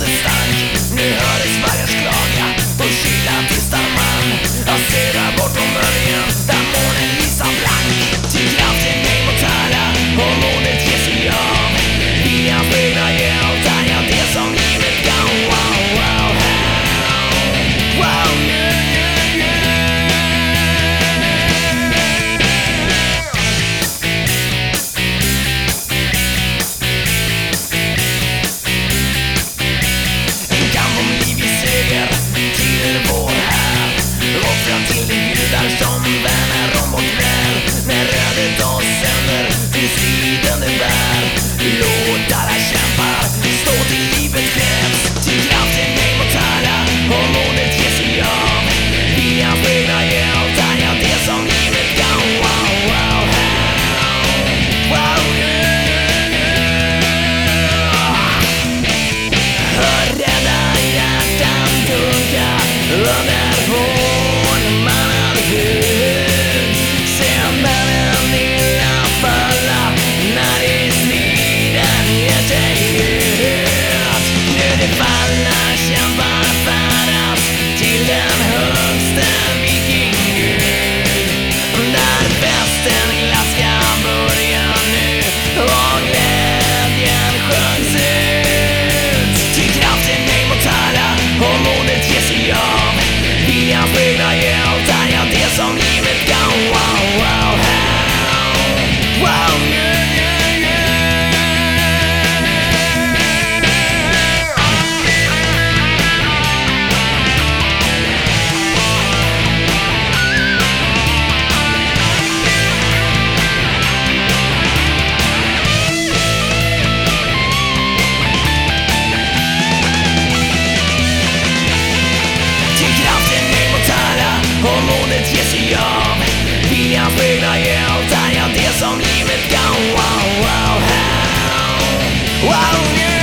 the stars. Viljan speglar hjältar, ja det som livet jag speglar jag jag det som livet kan. Wow, wow, how Wow, yeah